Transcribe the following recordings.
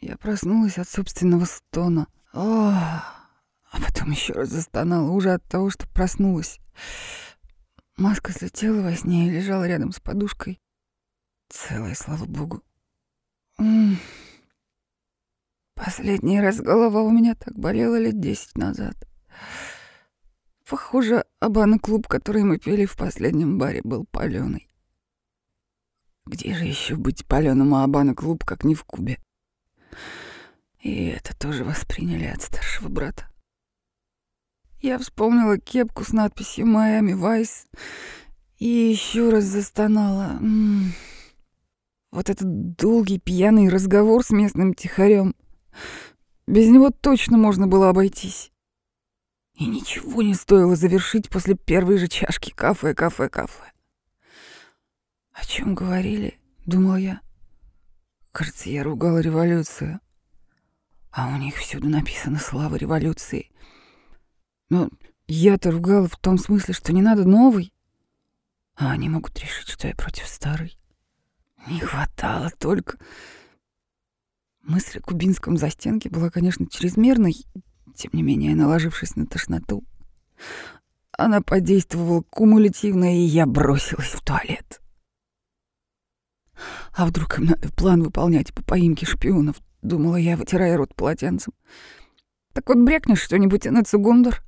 Я проснулась от собственного стона. О, а потом еще раз застонала уже от того, что проснулась. Маска слетела во сне и лежала рядом с подушкой. Целая, слава богу. Последний раз голова у меня так болела лет десять назад. Похоже, Абана клуб, который мы пели в последнем баре, был палёный. Где же еще быть палёным Абана клуб, как не в Кубе? И это тоже восприняли от старшего брата. Я вспомнила кепку с надписью «Майами Вайс» и еще раз застонала. Вот этот долгий пьяный разговор с местным тихарем. Без него точно можно было обойтись. И ничего не стоило завершить после первой же чашки кафе, кафе, кафе. О чем говорили, думал я. Кажется, я ругала революцию. А у них всюду написано «Слава революции». Но я-то ругала в том смысле, что не надо новый. А они могут решить, что я против старой. Не хватало только... Мысль о кубинском застенке была, конечно, чрезмерной, тем не менее, наложившись на тошноту, она подействовала кумулятивно, и я бросилась в туалет. А вдруг им надо план выполнять по поимке шпионов, думала я, вытирая рот полотенцем. Так вот брякнешь что-нибудь на Цугундер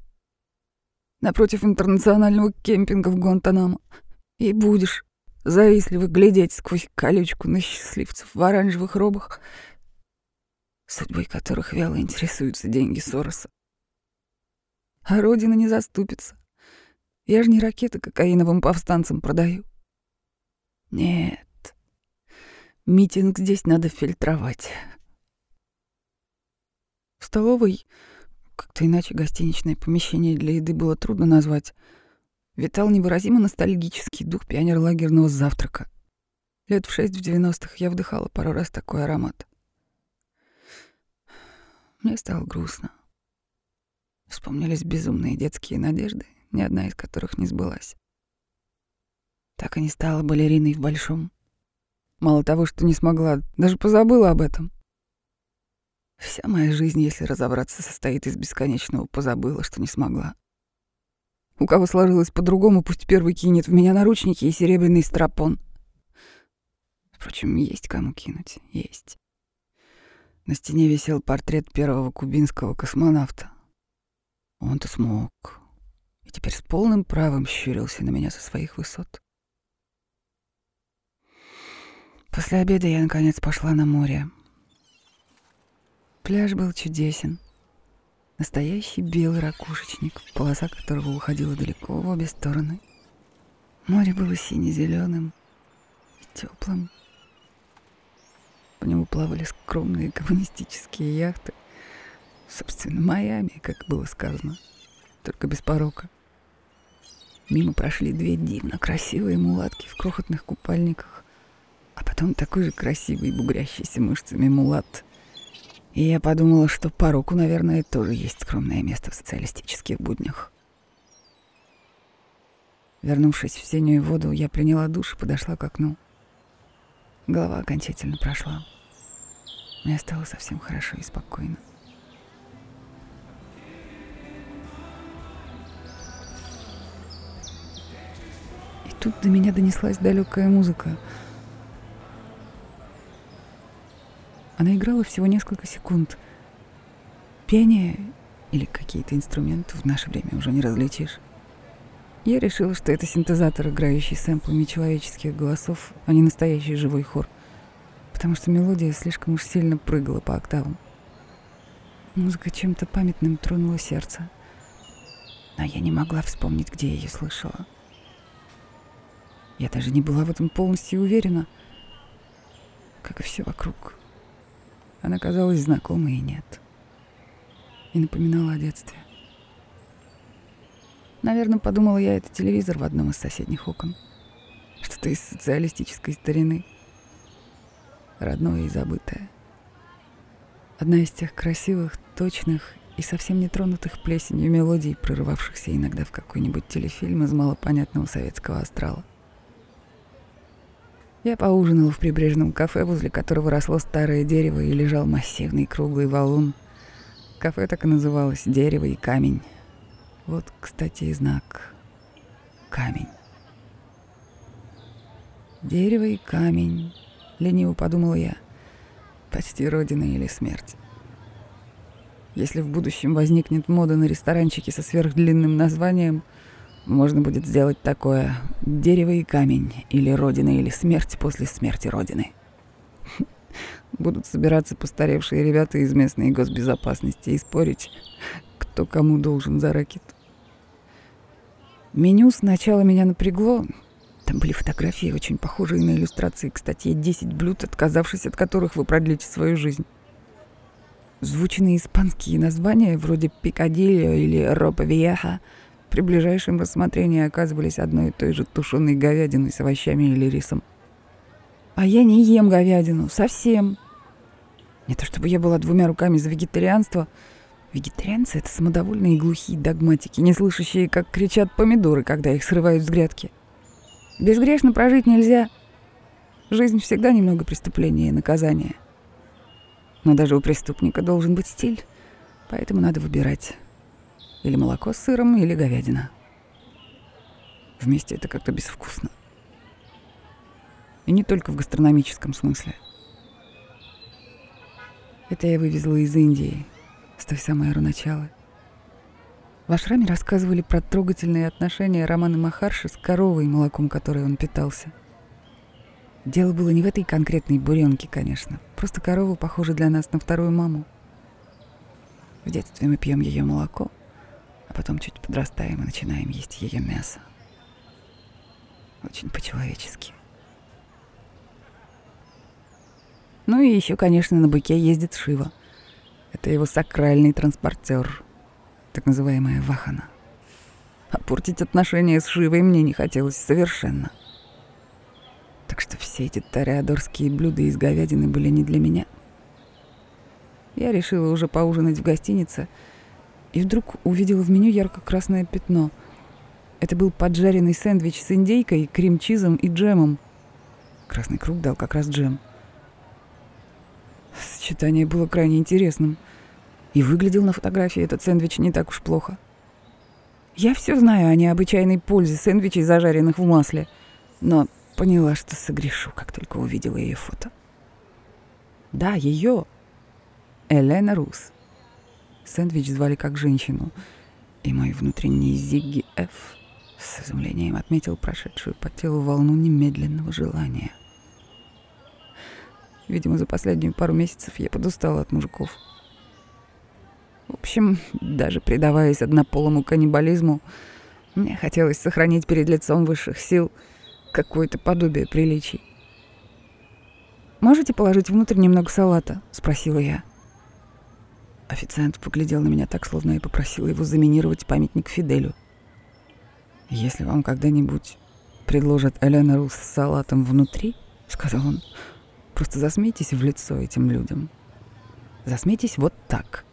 напротив интернационального кемпинга в Гуантанамо и будешь завистливо глядеть сквозь колючку на счастливцев в оранжевых робах, судьбой которых вяло интересуются деньги Сороса. А Родина не заступится. Я же не ракеты кокаиновым повстанцам продаю. Нет, митинг здесь надо фильтровать. В столовой, как-то иначе гостиничное помещение для еды было трудно назвать, витал невыразимо ностальгический дух пионерлагерного завтрака. Лет в шесть в девяностых я вдыхала пару раз такой аромат. Мне стало грустно. Вспомнились безумные детские надежды, ни одна из которых не сбылась. Так и не стала балериной в большом. Мало того, что не смогла, даже позабыла об этом. Вся моя жизнь, если разобраться, состоит из бесконечного позабыла, что не смогла. У кого сложилось по-другому, пусть первый кинет в меня наручники и серебряный страпон. Впрочем, есть кому кинуть, есть. На стене висел портрет первого кубинского космонавта. Он-то смог. И теперь с полным правом щурился на меня со своих высот. После обеда я, наконец, пошла на море. Пляж был чудесен. Настоящий белый ракушечник, полоса которого уходила далеко в обе стороны. Море было сине-зеленым и теплым. По нему плавали скромные коммунистические яхты. Собственно, Майами, как было сказано, только без порока. Мимо прошли две дивно красивые мулатки в крохотных купальниках, а потом такой же красивый, бугрящийся мышцами мулат. И я подумала, что пороку, наверное, тоже есть скромное место в социалистических буднях. Вернувшись в синюю воду, я приняла душ и подошла к окну. Голова окончательно прошла. Мне стало совсем хорошо и спокойно. И тут до меня донеслась далекая музыка. Она играла всего несколько секунд. Пение или какие-то инструменты в наше время уже не различишь. Я решила, что это синтезатор, играющий сэмплами человеческих голосов, а не настоящий живой хор, потому что мелодия слишком уж сильно прыгала по октавам. Музыка чем-то памятным тронула сердце, а я не могла вспомнить, где я ее слышала. Я даже не была в этом полностью уверена, как и все вокруг. Она казалась знакомой и нет. И напоминала о детстве. Наверное, подумала я, это телевизор в одном из соседних окон. Что-то из социалистической старины. Родное и забытое. Одна из тех красивых, точных и совсем не тронутых плесенью мелодий, прорывавшихся иногда в какой-нибудь телефильм из малопонятного советского астрала. Я поужинал в прибрежном кафе, возле которого росло старое дерево и лежал массивный круглый валун. Кафе так и называлось «Дерево и камень». Вот, кстати, и знак. Камень. Дерево и камень, лениво подумала я. Почти родина или смерть. Если в будущем возникнет мода на ресторанчики со сверхдлинным названием, можно будет сделать такое «Дерево и камень» или «Родина или смерть после смерти Родины». Будут собираться постаревшие ребята из местной госбезопасности и спорить, кто кому должен за ракет. Меню сначала меня напрягло. Там были фотографии, очень похожие на иллюстрации к статье «10 блюд, отказавшись от которых вы продлите свою жизнь». Звучные испанские названия, вроде «Пикадильо» или «Ропа Вияха», при ближайшем рассмотрении оказывались одной и той же тушеной говядиной с овощами или рисом. А я не ем говядину, совсем. Не то чтобы я была двумя руками за вегетарианство. Вегетарианцы — это самодовольные и глухие догматики, не слышащие, как кричат помидоры, когда их срывают с грядки. Безгрешно прожить нельзя. Жизнь всегда немного преступления и наказания — но даже у преступника должен быть стиль, поэтому надо выбирать. Или молоко с сыром, или говядина. Вместе это как-то безвкусно. И не только в гастрономическом смысле. Это я вывезла из Индии, с той самой Аруначалы. В Ашраме рассказывали про трогательные отношения Романа Махарши с коровой, молоком которой он питался — Дело было не в этой конкретной буренке, конечно. Просто корова похожа для нас на вторую маму. В детстве мы пьем ее молоко, а потом чуть подрастаем и начинаем есть ее мясо. Очень по-человечески. Ну и еще, конечно, на быке ездит Шива. Это его сакральный транспортер, так называемая вахана. А портить отношения с Шивой мне не хотелось совершенно. — так что все эти тореадорские блюда из говядины были не для меня. Я решила уже поужинать в гостинице, и вдруг увидела в меню ярко-красное пятно. Это был поджаренный сэндвич с индейкой, крем-чизом и джемом. Красный круг дал как раз джем. Сочетание было крайне интересным. И выглядел на фотографии этот сэндвич не так уж плохо. Я все знаю о необычайной пользе сэндвичей, зажаренных в масле. Но Поняла, что согрешу, как только увидела ее фото. Да, ее. Элена Рус. Сэндвич звали как женщину. И мой внутренний Зигги Ф. с изумлением отметил прошедшую по телу волну немедленного желания. Видимо, за последнюю пару месяцев я подустала от мужиков. В общем, даже предаваясь однополому каннибализму, мне хотелось сохранить перед лицом высших сил — какое-то подобие приличий. «Можете положить внутрь немного салата?» — спросила я. Официант поглядел на меня так, словно я попросила его заминировать памятник Фиделю. «Если вам когда-нибудь предложат Элена Рус с салатом внутри, — сказал он, — просто засмейтесь в лицо этим людям. Засмейтесь вот так».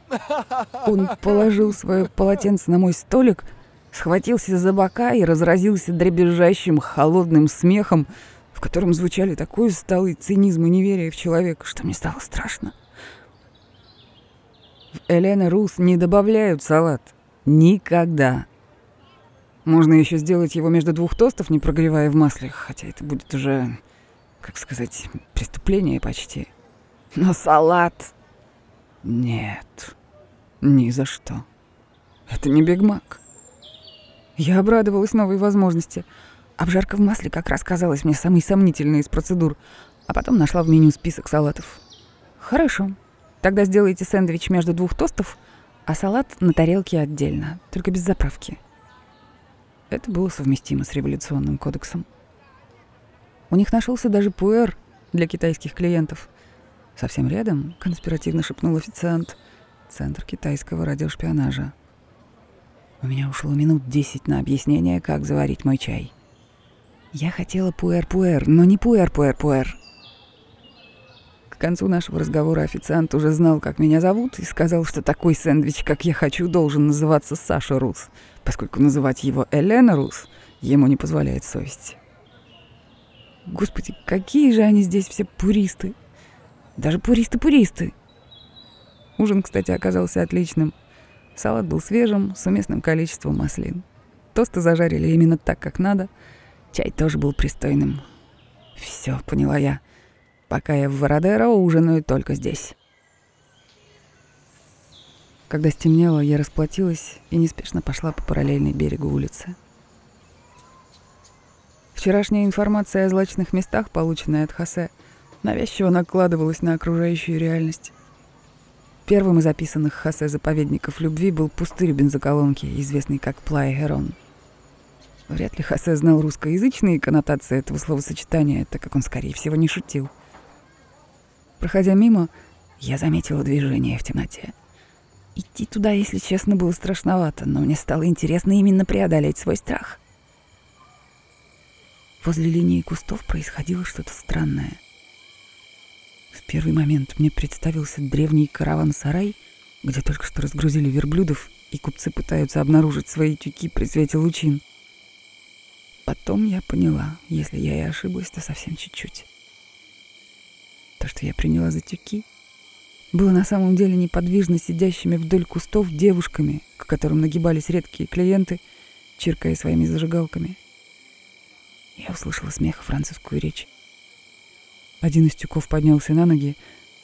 Он положил свое полотенце на мой столик — схватился за бока и разразился дребезжащим холодным смехом, в котором звучали такой усталый цинизм и неверие в человека, что мне стало страшно. В Элена Рус не добавляют салат. Никогда. Можно еще сделать его между двух тостов, не прогревая в масле, хотя это будет уже, как сказать, преступление почти. Но салат... Нет, ни за что. Это не Биг Мак. Я обрадовалась новой возможности. Обжарка в масле как раз казалась мне самой сомнительной из процедур, а потом нашла в меню список салатов. Хорошо. Тогда сделайте сэндвич между двух тостов, а салат на тарелке отдельно, только без заправки. Это было совместимо с революционным кодексом. У них нашелся даже пуэр для китайских клиентов. Совсем рядом, конспиративно шепнул официант, центр китайского радиошпионажа. У меня ушло минут десять на объяснение, как заварить мой чай. Я хотела пуэр-пуэр, но не пуэр-пуэр-пуэр. Концу нашего разговора официант уже знал, как меня зовут, и сказал, что такой сэндвич, как я хочу, должен называться Саша Рус, поскольку называть его Элена Рус ему не позволяет совесть. Господи, какие же они здесь все пуристы. Даже пуристы-пуристы. Ужин, кстати, оказался отличным. Салат был свежим, с уместным количеством маслин. Тосты зажарили именно так, как надо. Чай тоже был пристойным. Все, поняла я. Пока я в Вородеро, ужинаю только здесь. Когда стемнело, я расплатилась и неспешно пошла по параллельной берегу улицы. Вчерашняя информация о злачных местах, полученная от Хосе, навязчиво накладывалась на окружающую реальность. Первым из описанных Хосе заповедников любви был пустырь бензоколонки, известный как Плая Херон. Вряд ли Хосе знал русскоязычные коннотации этого словосочетания, так как он, скорее всего, не шутил. Проходя мимо, я заметила движение в темноте. Идти туда, если честно, было страшновато, но мне стало интересно именно преодолеть свой страх. Возле линии кустов происходило что-то странное. В первый момент мне представился древний караван-сарай, где только что разгрузили верблюдов, и купцы пытаются обнаружить свои тюки при свете лучин. Потом я поняла, если я и ошиблась, то совсем чуть-чуть. То, что я приняла за тюки, было на самом деле неподвижно сидящими вдоль кустов девушками, к которым нагибались редкие клиенты, чиркая своими зажигалками. Я услышала смех и французскую речь. Один из тюков поднялся на ноги,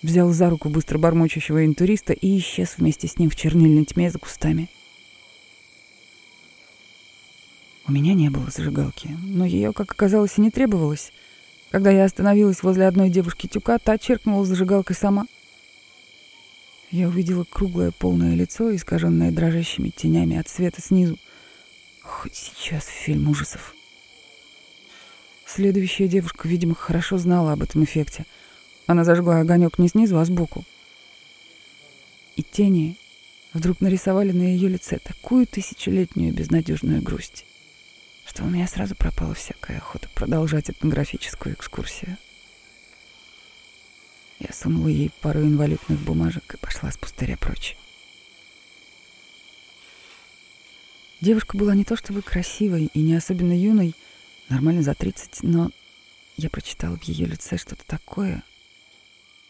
взял за руку быстро бормочущего интуриста и исчез вместе с ним в чернильной тьме за кустами. У меня не было зажигалки, но ее, как оказалось, и не требовалось. Когда я остановилась возле одной девушки тюка, та черкнула зажигалкой сама. Я увидела круглое полное лицо, искаженное дрожащими тенями от света снизу. Хоть сейчас фильм ужасов. Следующая девушка, видимо, хорошо знала об этом эффекте. Она зажгла огонек не снизу, а сбоку. И тени вдруг нарисовали на ее лице такую тысячелетнюю безнадежную грусть, что у меня сразу пропала всякая охота продолжать этнографическую экскурсию. Я сунула ей пару инвалютных бумажек и пошла с пустыря прочь. Девушка была не то чтобы красивой и не особенно юной, нормально за 30, но я прочитала в ее лице что-то такое,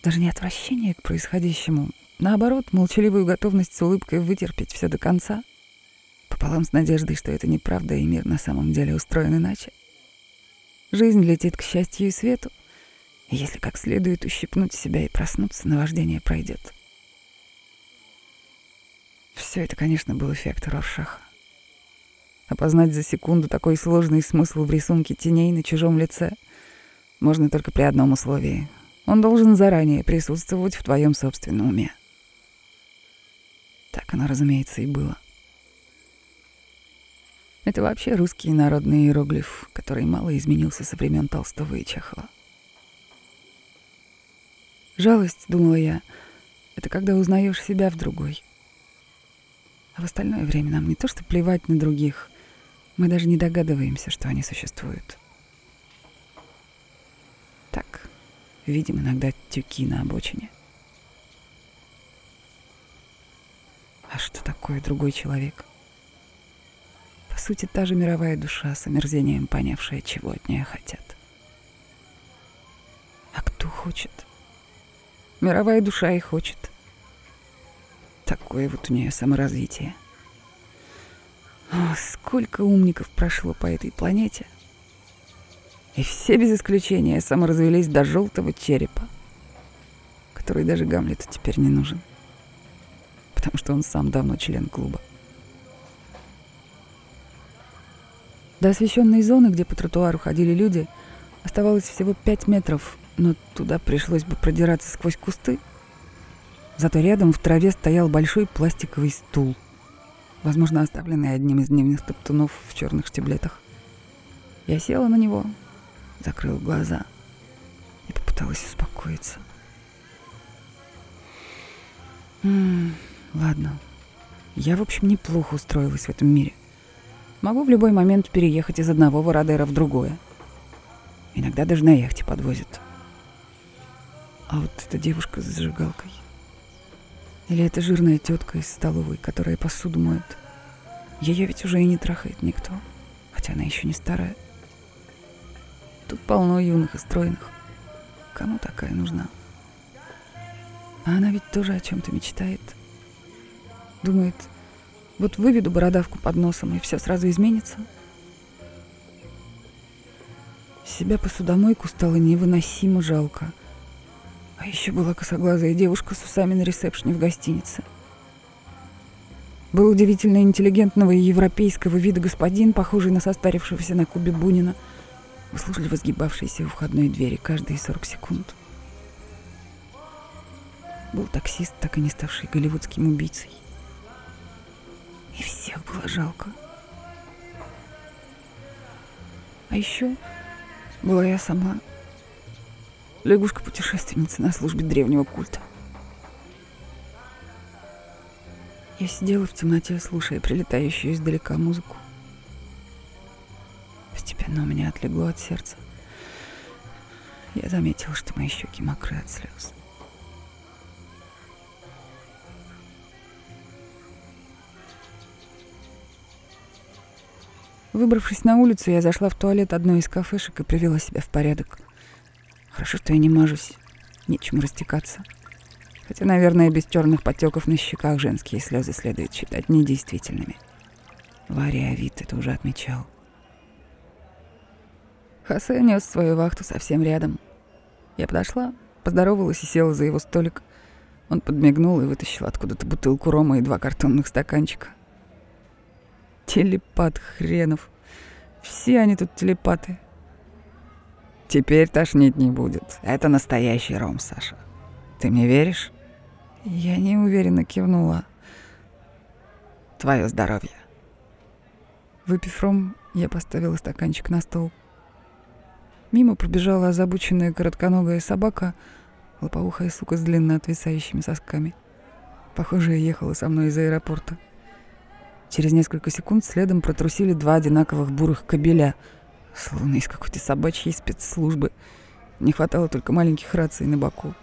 даже не отвращение к происходящему, наоборот, молчаливую готовность с улыбкой вытерпеть все до конца, пополам с надеждой, что это неправда и мир на самом деле устроен иначе. Жизнь летит к счастью и свету, и если как следует ущипнуть себя и проснуться, наваждение пройдет. Все это, конечно, был эффект Роршаха. Опознать за секунду такой сложный смысл в рисунке теней на чужом лице можно только при одном условии. Он должен заранее присутствовать в твоем собственном уме. Так оно, разумеется, и было. Это вообще русский народный иероглиф, который мало изменился со времен Толстого и Чехова. Жалость, думала я, это когда узнаешь себя в другой. А в остальное время нам не то что плевать на других, мы даже не догадываемся, что они существуют. Так, видим иногда тюки на обочине. А что такое другой человек? Сути, та же мировая душа с омерзением понявшая, чего от нее хотят. А кто хочет? Мировая душа и хочет. Такое вот у нее саморазвитие — о, сколько умников прошло по этой планете. И все без исключения саморазвелись до желтого черепа, который даже Гамлету теперь не нужен, потому что он сам давно член клуба. До освещенной зоны, где по тротуару ходили люди, оставалось всего пять метров, но туда пришлось бы продираться сквозь кусты. Зато рядом в траве стоял большой пластиковый стул — возможно, оставленный одним из дневных топтунов в черных штиблетах. Я села на него, закрыла глаза и попыталась успокоиться. М-м, ладно. Я, в общем, неплохо устроилась в этом мире. Могу в любой момент переехать из одного Вородера в другое. Иногда даже на яхте подвозят. А вот эта девушка с зажигалкой. Или это жирная тетка из столовой, которая посуду моет. Ее ведь уже и не трахает никто, хотя она еще не старая. Тут полно юных и стройных. Кому такая нужна? А она ведь тоже о чем-то мечтает. Думает, вот выведу бородавку под носом, и все сразу изменится. Себя посудомойку стало невыносимо жалко. А еще была косоглазая девушка с усами на ресепшне в гостинице. Был удивительно интеллигентного и европейского вида господин, похожий на состарившегося на Кубе Бунина, услужливо сгибавшийся у входной двери каждые 40 секунд. Был таксист, так и не ставший голливудским убийцей. И всех было жалко. А еще была я сама. Лягушка-путешественница на службе древнего культа. Я сидела в темноте, слушая прилетающую издалека музыку. Постепенно у меня отлегло от сердца. Я заметила, что мои щеки мокры от слез. Выбравшись на улицу, я зашла в туалет одной из кафешек и привела себя в порядок. Хорошо, что я не мажусь, нечем растекаться. Хотя, наверное, без черных потеков на щеках женские слезы следует считать недействительными. Варя Авит это уже отмечал. Хосе нес свою вахту совсем рядом. Я подошла, поздоровалась и села за его столик. Он подмигнул и вытащил откуда-то бутылку рома и два картонных стаканчика. Телепат хренов. Все они тут телепаты. Теперь тошнить не будет. Это настоящий ром, Саша. Ты мне веришь? Я неуверенно кивнула. Твое здоровье. Выпив ром, я поставила стаканчик на стол. Мимо пробежала озабоченная коротконогая собака, лопоухая сука с длинно отвисающими сосками. Похоже, ехала со мной из аэропорта. Через несколько секунд следом протрусили два одинаковых бурых кобеля, словно из какой-то собачьей спецслужбы. Не хватало только маленьких раций на боку.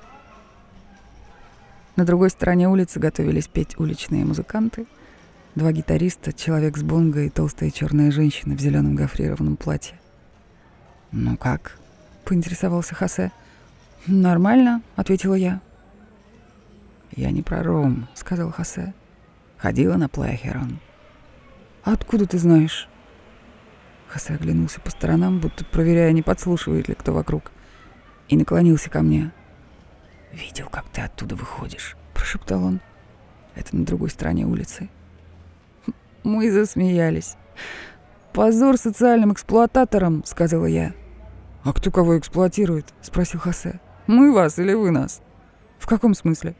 На другой стороне улицы готовились петь уличные музыканты. Два гитариста, человек с бонго и толстая черная женщина в зеленом гофрированном платье. «Ну как?» — поинтересовался Хосе. «Нормально», — ответила я. «Я не про Ром», — сказал Хосе. «Ходила на Плахерон». «Откуда ты знаешь?» Хосе оглянулся по сторонам, будто проверяя, не подслушивает ли кто вокруг, и наклонился ко мне. «Видел, как ты оттуда выходишь», — прошептал он. «Это на другой стороне улицы». Мы засмеялись. «Позор социальным эксплуататорам», — сказала я. «А кто кого эксплуатирует?» — спросил Хосе. «Мы вас или вы нас?» «В каком смысле?»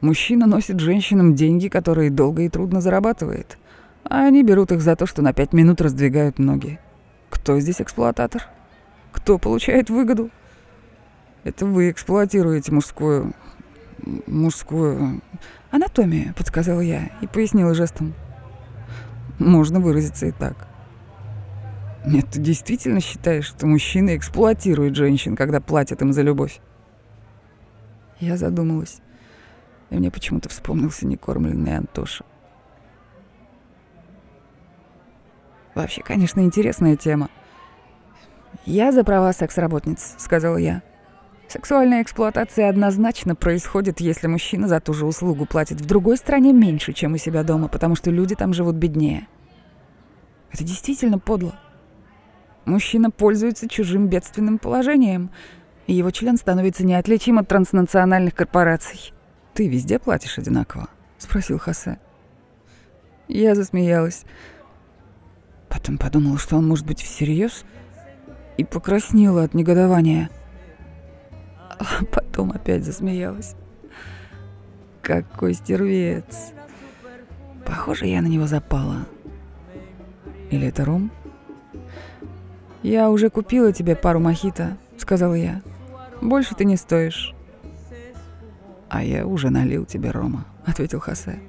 «Мужчина носит женщинам деньги, которые долго и трудно зарабатывает а они берут их за то, что на пять минут раздвигают ноги. Кто здесь эксплуататор? Кто получает выгоду? Это вы эксплуатируете мужскую... мужскую... анатомию, подсказала я и пояснила жестом. Можно выразиться и так. Нет, ты действительно считаешь, что мужчины эксплуатируют женщин, когда платят им за любовь? Я задумалась, и мне почему-то вспомнился некормленный Антоша. Вообще, конечно, интересная тема. «Я за права секс-работниц», — сказала я. Сексуальная эксплуатация однозначно происходит, если мужчина за ту же услугу платит в другой стране меньше, чем у себя дома, потому что люди там живут беднее. Это действительно подло. Мужчина пользуется чужим бедственным положением, и его член становится неотличим от транснациональных корпораций. «Ты везде платишь одинаково?» — спросил Хосе. Я засмеялась. Потом подумала, что он может быть всерьез, и покраснела от негодования. А потом опять засмеялась. Какой стервец. Похоже, я на него запала. Или это ром? «Я уже купила тебе пару мохито», — сказала я. «Больше ты не стоишь». «А я уже налил тебе рома», — ответил Хосе.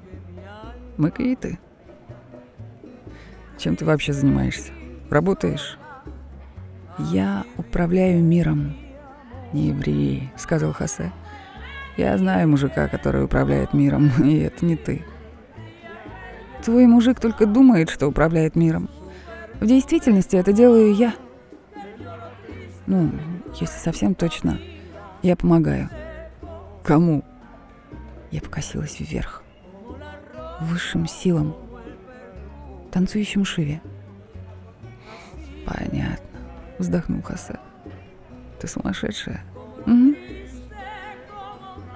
«Мы киты». Чем ты вообще занимаешься? Работаешь? Я управляю миром. Не еврей, сказал Хосе. Я знаю мужика, который управляет миром, и это не ты. Твой мужик только думает, что управляет миром. В действительности это делаю я. Ну, если совсем точно, я помогаю. Кому? Я покосилась вверх. Высшим силам. Танцующим Шиве. Понятно, вздохнул Хосе. Ты сумасшедшая? Угу.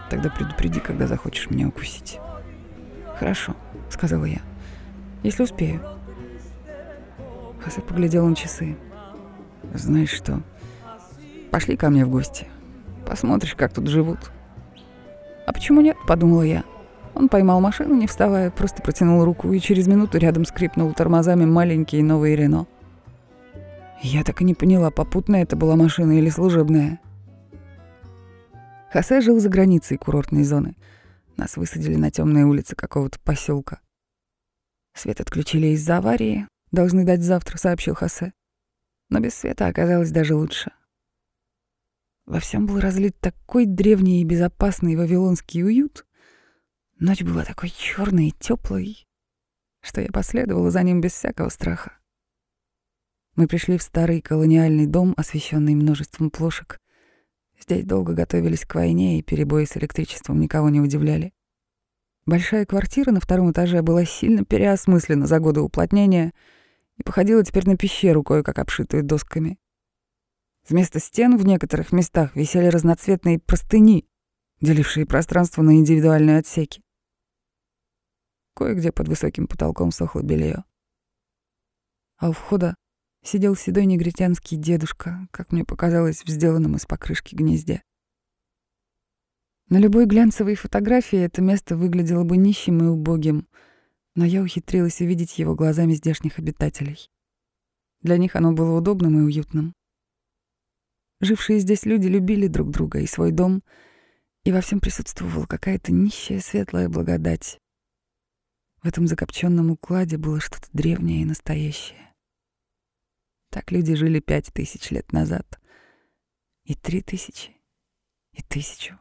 Тогда предупреди, когда захочешь меня укусить. Хорошо, сказала я. Если успею. Хосе поглядел на часы. Знаешь что? Пошли ко мне в гости. Посмотришь, как тут живут. А почему нет, подумала я. Он поймал машину, не вставая, просто протянул руку, и через минуту рядом скрипнул тормозами маленький новый Рено. Я так и не поняла, попутная это была машина или служебная. Хосе жил за границей курортной зоны. Нас высадили на темные улицы какого-то поселка. Свет отключили из-за аварии. Должны дать завтра, сообщил Хосе. Но без света оказалось даже лучше. Во всем был разлит такой древний и безопасный вавилонский уют. Ночь была такой черной и теплой, что я последовала за ним без всякого страха. Мы пришли в старый колониальный дом, освещенный множеством плошек. Здесь долго готовились к войне, и перебои с электричеством никого не удивляли. Большая квартира на втором этаже была сильно переосмыслена за годы уплотнения и походила теперь на пещеру, кое-как обшитую досками. Вместо стен в некоторых местах висели разноцветные простыни, делившие пространство на индивидуальные отсеки. Кое-где под высоким потолком сохло белье. А у входа сидел седой негритянский дедушка, как мне показалось, в сделанном из покрышки гнезде. На любой глянцевой фотографии это место выглядело бы нищим и убогим, но я ухитрилась увидеть его глазами здешних обитателей. Для них оно было удобным и уютным. Жившие здесь люди любили друг друга и свой дом, и во всем присутствовала какая-то нищая светлая благодать. В этом закопченном укладе было что-то древнее и настоящее. Так люди жили пять тысяч лет назад, и три тысячи, и тысячу.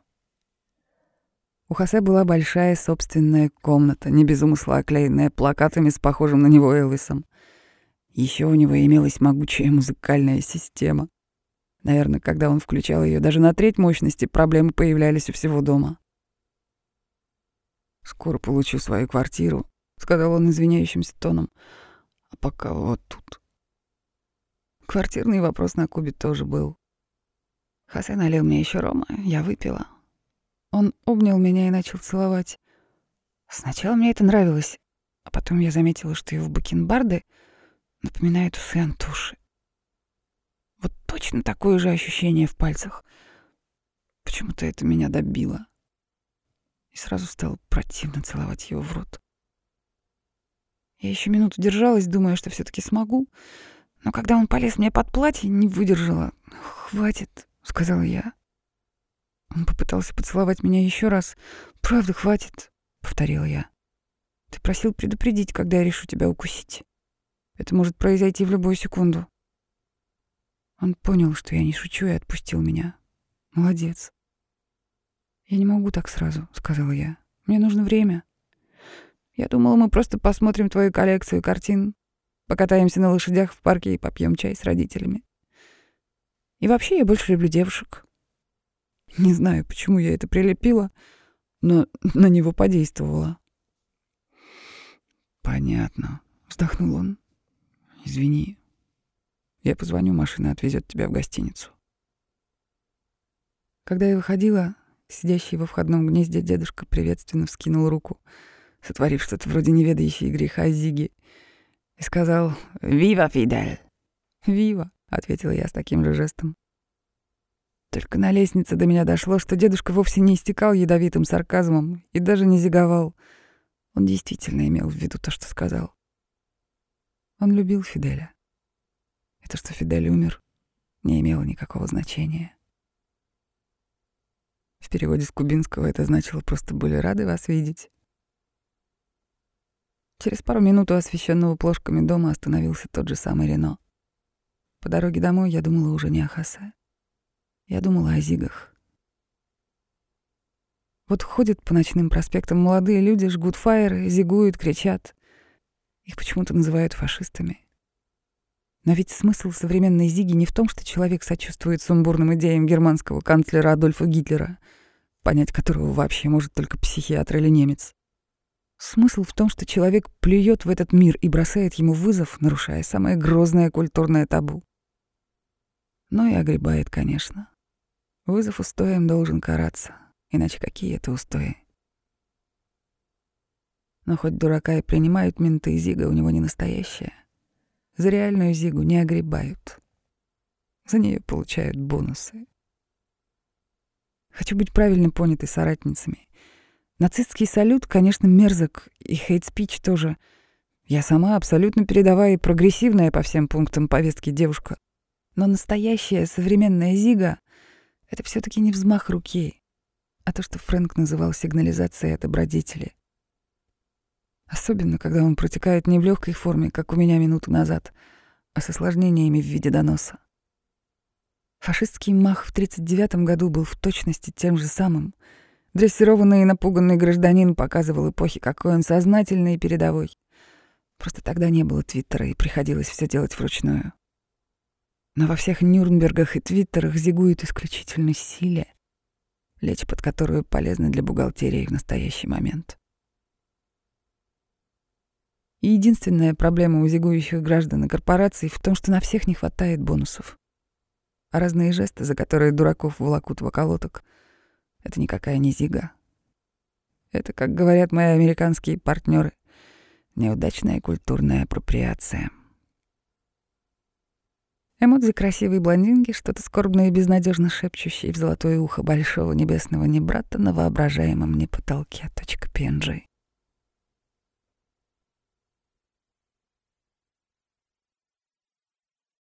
У Хосе была большая собственная комната, не без умысла оклеенная плакатами с похожим на него Элвисом. Еще у него имелась могучая музыкальная система. Наверное, когда он включал ее даже на треть мощности, проблемы появлялись у всего дома. «Скоро получу свою квартиру», — сказал он извиняющимся тоном. «А пока вот тут». Квартирный вопрос на Кубе тоже был. Хосе налил мне еще рома, я выпила. Он обнял меня и начал целовать. Сначала мне это нравилось, а потом я заметила, что его бакенбарды напоминают усы Антуши. Вот точно такое же ощущение в пальцах. Почему-то это меня добило. И сразу стало противно целовать его в рот. Я еще минуту держалась, думая, что все таки смогу. Но когда он полез мне под платье, не выдержала. «Хватит», — сказала я. Он попытался поцеловать меня еще раз. «Правда, хватит», — повторила я. «Ты просил предупредить, когда я решу тебя укусить. Это может произойти в любую секунду». Он понял, что я не шучу, и отпустил меня. Молодец. «Я не могу так сразу», — сказала я. «Мне нужно время. Я думала, мы просто посмотрим твою коллекцию картин, покатаемся на лошадях в парке и попьем чай с родителями. И вообще я больше люблю девушек. Не знаю, почему я это прилепила, но на него подействовало. «Понятно», — вздохнул он. «Извини, я позвоню, машина отвезет тебя в гостиницу. Когда я выходила, сидящий во входном гнезде дедушка приветственно вскинул руку, сотворив что-то вроде неведающей греха Зиги, и сказал «Вива, Фидель!» «Вива!» — ответила я с таким же жестом. Только на лестнице до меня дошло, что дедушка вовсе не истекал ядовитым сарказмом и даже не зиговал. Он действительно имел в виду то, что сказал. Он любил Фиделя. Это что Фидель умер, не имело никакого значения. В переводе с кубинского это значило просто «были рады вас видеть». Через пару минут у освещенного плошками дома остановился тот же самый Рено. По дороге домой я думала уже не о Хасе. Я думала о Зигах. Вот ходят по ночным проспектам молодые люди, жгут фаеры, зигуют, кричат. Их почему-то называют фашистами. Но ведь смысл современной Зиги не в том, что человек сочувствует сумбурным идеям германского канцлера Адольфа Гитлера, понять которого вообще может только психиатр или немец. Смысл в том, что человек плюет в этот мир и бросает ему вызов, нарушая самое грозное культурное табу. Но и огребает, конечно. Вызов устоям должен караться, иначе какие это устои? Но хоть дурака и принимают менты, Зига у него не настоящая. За реальную Зигу не огребают. За нее получают бонусы. Хочу быть правильно понятой соратницами. Нацистский салют, конечно, мерзок, и хейт-спич тоже. Я сама абсолютно передовая и прогрессивная по всем пунктам повестки девушка. Но настоящая современная Зига — это все таки не взмах руки, а то, что Фрэнк называл сигнализацией от добродетели. Особенно, когда он протекает не в легкой форме, как у меня минуту назад, а с осложнениями в виде доноса. Фашистский мах в 1939 году был в точности тем же самым. Дрессированный и напуганный гражданин показывал эпохи, какой он сознательный и передовой. Просто тогда не было Твиттера, и приходилось все делать вручную. Но во всех Нюрнбергах и Твиттерах зигуют исключительно силе, лечь под которую полезно для бухгалтерии в настоящий момент. И единственная проблема у зигующих граждан и корпораций в том, что на всех не хватает бонусов. А разные жесты, за которые дураков волокут в околоток, это никакая не зига. Это, как говорят мои американские партнеры, неудачная культурная апроприация. Эмодзи красивой блондинки, что-то скорбное и безнадежно шепчущее в золотое ухо большого небесного небрата на воображаемом мне потолке. .png.